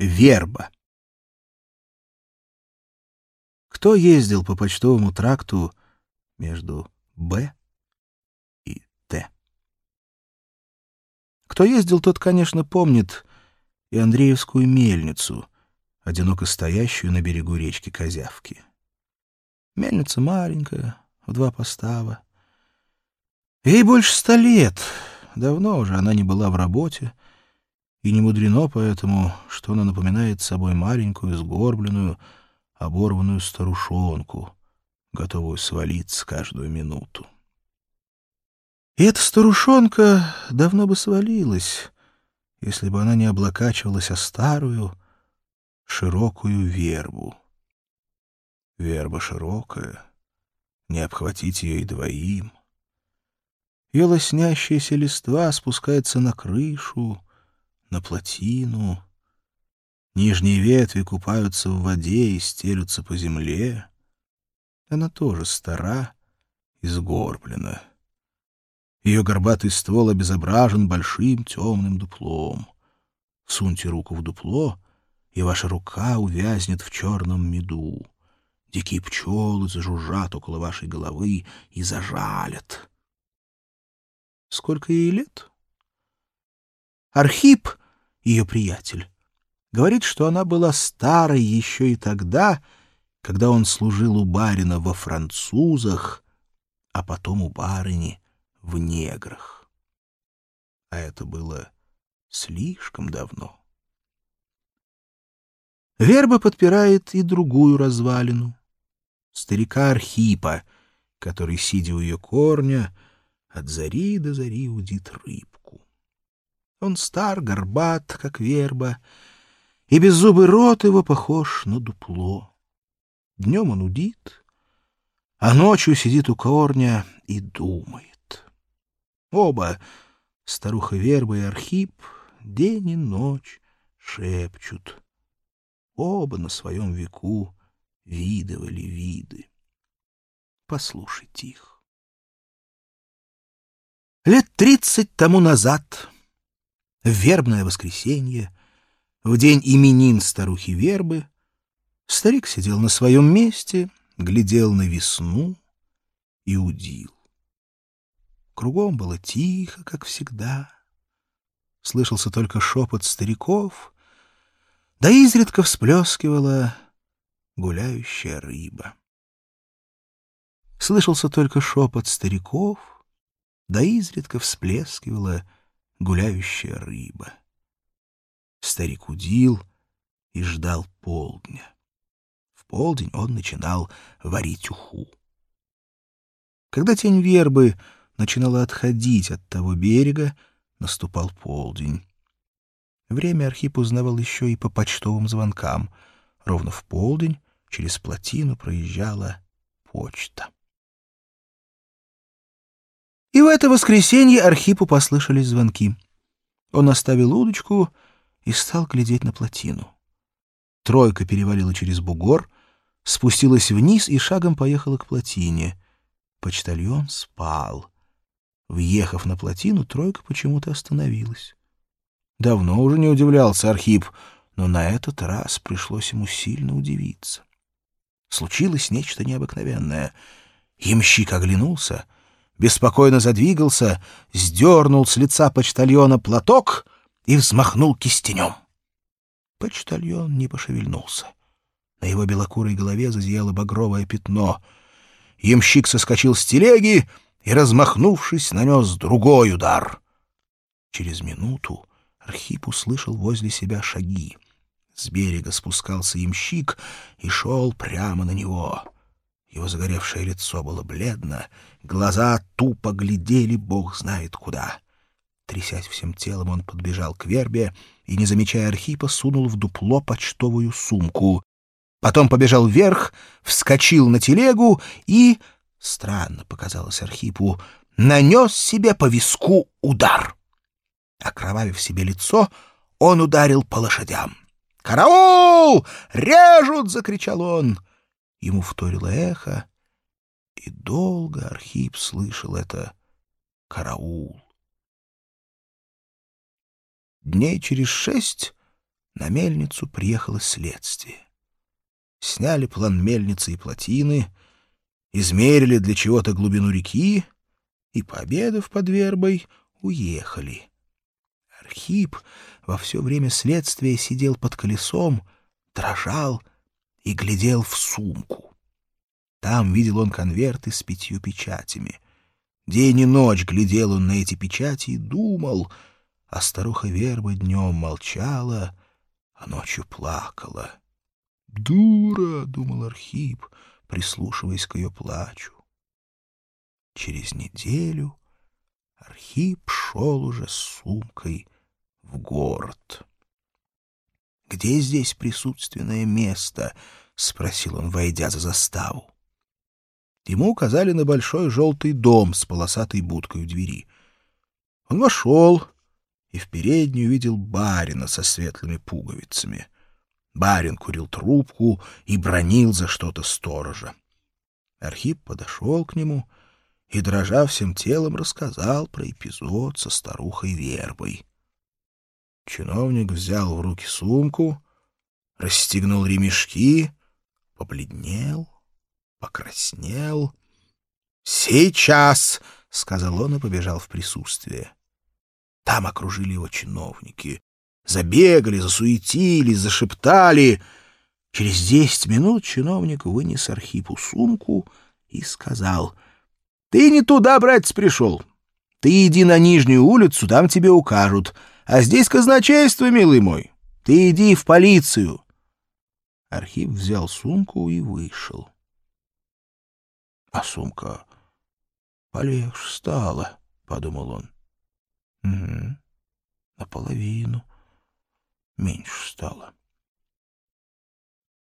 Верба. Кто ездил по почтовому тракту между Б и Т? Кто ездил, тот, конечно, помнит и Андреевскую мельницу, одиноко стоящую на берегу речки Козявки. Мельница маленькая, в два постава. Ей больше ста лет. Давно уже она не была в работе, и не мудрено поэтому, что она напоминает собой маленькую, сгорбленную, оборванную старушонку, готовую свалиться каждую минуту. И эта старушонка давно бы свалилась, если бы она не облокачивалась о старую, широкую вербу. Верба широкая, не обхватить ее и двоим. Ее лоснящаяся листва спускается на крышу, на плотину. Нижние ветви купаются в воде и стелются по земле. Она тоже стара и сгорблена. Ее горбатый ствол обезображен большим темным дуплом. Суньте руку в дупло, и ваша рука увязнет в черном меду. Дикие пчелы зажужжат около вашей головы и зажалят. Сколько ей лет? Архип ее приятель, говорит, что она была старой еще и тогда, когда он служил у барина во французах, а потом у барыни в неграх. А это было слишком давно. Верба подпирает и другую развалину. Старика Архипа, который, сидя у ее корня, от зари до зари удит рыбку. Он стар, горбат, как верба, и беззубый рот его похож на дупло. Днем он удит, а ночью сидит у корня и думает. Оба, старуха Верба и Архип, день и ночь шепчут. Оба на своем веку видывали виды. Послушайте их. Лет тридцать тому назад в вербное воскресенье, в день именин старухи Вербы, старик сидел на своем месте, глядел на весну и удил. Кругом было тихо, как всегда. Слышался только шепот стариков, да изредка всплескивала гуляющая рыба. Слышался только шепот стариков, да изредка всплескивала гуляющая рыба. Старик удил и ждал полдня. В полдень он начинал варить уху. Когда тень вербы начинала отходить от того берега, наступал полдень. Время Архип узнавал еще и по почтовым звонкам. Ровно в полдень через плотину проезжала почта. И в это воскресенье Архипу послышались звонки. Он оставил удочку и стал глядеть на плотину. Тройка перевалила через бугор, спустилась вниз и шагом поехала к плотине. Почтальон спал. Въехав на плотину, тройка почему-то остановилась. Давно уже не удивлялся Архип, но на этот раз пришлось ему сильно удивиться. Случилось нечто необыкновенное. Ямщик оглянулся — беспокойно задвигался, сдернул с лица почтальона платок и взмахнул кистенем. Почтальон не пошевельнулся. На его белокурой голове зазияло багровое пятно. Ямщик соскочил с телеги и, размахнувшись, нанес другой удар. Через минуту Архип услышал возле себя шаги. С берега спускался ямщик и шел прямо на него. Его загоревшее лицо было бледно, глаза тупо глядели бог знает куда. Трясясь всем телом, он подбежал к вербе и, не замечая Архипа, сунул в дупло почтовую сумку. Потом побежал вверх, вскочил на телегу и, странно показалось Архипу, нанес себе по виску удар. Окровавив себе лицо, он ударил по лошадям. «Караул! Режут!» — закричал он. Ему вторило эхо, и долго Архип слышал это «караул». Дней через шесть На мельницу приехало следствие. Сняли план мельницы и плотины, измерили для чего-то глубину реки и, пообедав под вербой, уехали. Архип во все время следствия сидел под колесом, дрожал и глядел в сумку. Там видел он конверты с пятью печатями. День и ночь глядел он на эти печати и думал, а старуха Верба днем молчала, а ночью плакала. «Дура!» — думал Архип, прислушиваясь к ее плачу. Через неделю Архип шел уже с сумкой в город. «Где здесь присутственное место?» — спросил он, войдя за заставу. Ему указали на большой желтый дом с полосатой будкой у двери. Он вошел и в переднюю увидел барина со светлыми пуговицами. Барин курил трубку и бронил за что-то сторожа. Архип подошел к нему и, дрожа всем телом, рассказал про эпизод со старухой Вербой. Чиновник взял в руки сумку, расстегнул ремешки, побледнел, покраснел. «Сейчас!» — сказал он и побежал в присутствие. Там окружили его чиновники. Забегали, засуетились, зашептали. Через десять минут чиновник вынес Архипу сумку и сказал, «Ты не туда, братец, пришел. Ты иди на Нижнюю улицу, там тебе укажут. А здесь казначейство, милый мой. Ты иди в полицию». Архип взял сумку и вышел. А сумка полегче стала, — подумал он. Угу, наполовину меньше стало.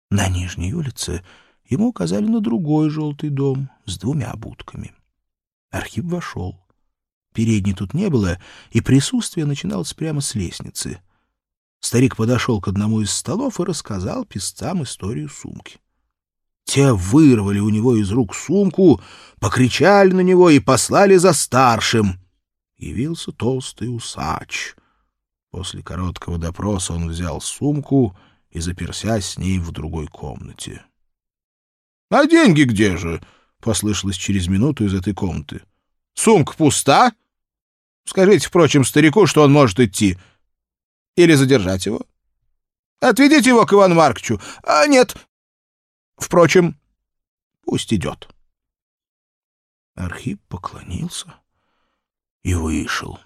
На Нижней улице ему указали на другой желтый дом с двумя будками. Архип вошел. Передней тут не было, и присутствие начиналось прямо с лестницы. Старик подошел к одному из столов и рассказал писцам историю сумки. Те вырвали у него из рук сумку, покричали на него и послали за старшим. Явился толстый усач. После короткого допроса он взял сумку и заперся с ней в другой комнате. — А деньги где же? — послышалось через минуту из этой комнаты. — Сумка пуста? Скажите, впрочем, старику, что он может идти. Или задержать его. Отведите его к Ивану Марковичу. А нет. Впрочем, пусть идет. Архип поклонился и вышел.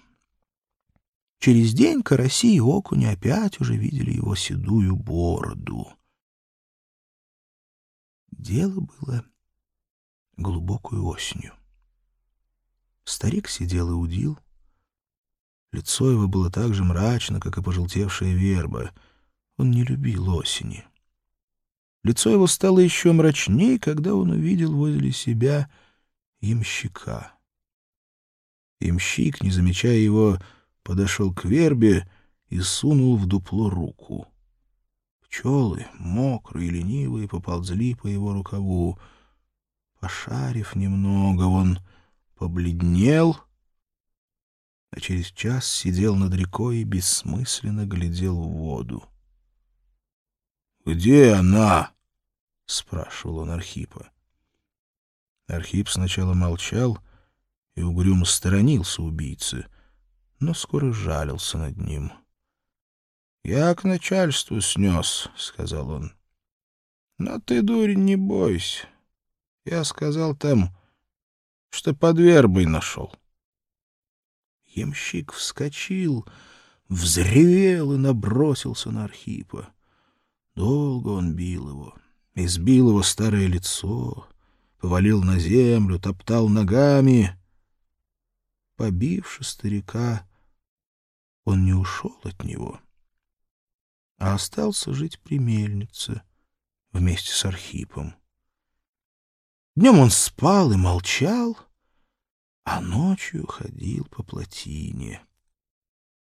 Через день караси и окуни опять уже видели его седую бороду. Дело было глубокую осенью. Старик сидел и удил. Лицо его было так же мрачно, как и пожелтевшая верба. Он не любил осени. Лицо его стало еще мрачнее, когда он увидел возле себя ямщика. Ямщик, не замечая его, подошел к вербе и сунул в дупло руку. Пчелы, мокрые и ленивые, поползли по его рукаву. Пошарив немного, он побледнел, а через час сидел над рекой и бессмысленно глядел в воду. «Где она?» — спрашивал он Архипа. Архип сначала молчал и угрюмо сторонился убийцы, но скоро жалился над ним. «Я к начальству снес», — сказал он. «Но ты, дурень, не бойся. Я сказал там, что под вербой нашел». Ямщик вскочил, взревел и набросился на Архипа. Долго он бил его, избил его старое лицо, повалил на землю, топтал ногами. Побивши старика, он не ушел от него, а остался жить при мельнице вместе с Архипом. Днем он спал и молчал, а ночью ходил по плотине.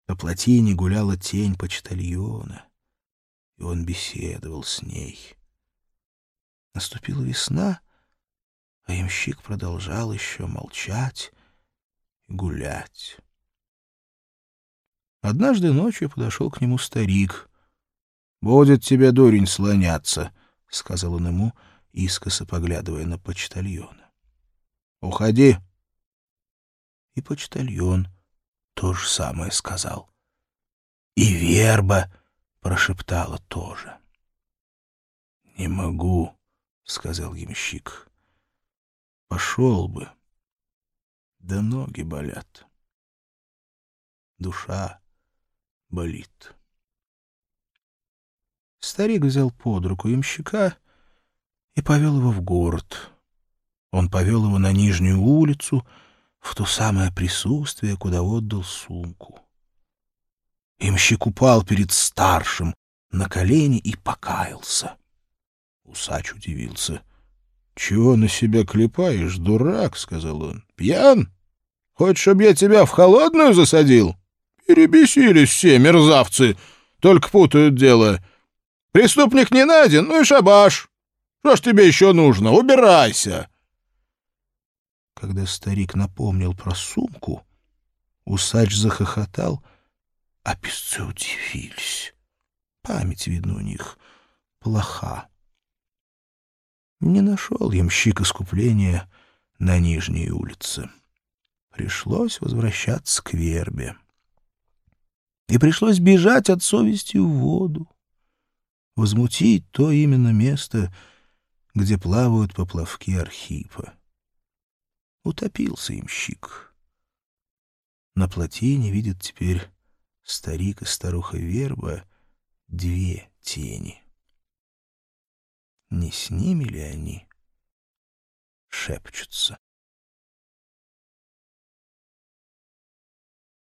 По плотине гуляла тень почтальона — и он беседовал с ней. Наступила весна, а ямщик продолжал еще молчать и гулять. Однажды ночью подошел к нему старик Будет тебе, дурень, слоняться, — сказал он ему, искоса поглядывая на почтальона. — Уходи. И почтальон то же самое сказал. И верба прошептала тоже. — Не могу, — сказал ямщик. — Пошел бы. Да ноги болят. Душа болит. Старик взял под руку ямщика и повел его в город. Он повел его на Нижнюю улицу, в то самое присутствие, куда отдал сумку. Имщик упал перед старшим на колени и покаялся. Усач удивился. — Чего на себя клепаешь, дурак? — сказал он. — Пьян? Хочешь, чтобы я тебя в холодную засадил? Перебесились все мерзавцы, только путают дело. Преступник не найден, ну и шабаш. Что ж тебе еще нужно? Убирайся. Когда старик напомнил про сумку, усач захохотал, а песцы удивились. Память, видно, у них плоха. Не нашел ямщик искупления на Нижней улице. Пришлось возвращаться к вербе. И пришлось бежать от совести в воду, возмутить то именно место, где плавают поплавки Архипа. Утопился имщик. На плотине видят теперь старик и старуха Верба две тени. Не с ними ли они шепчутся?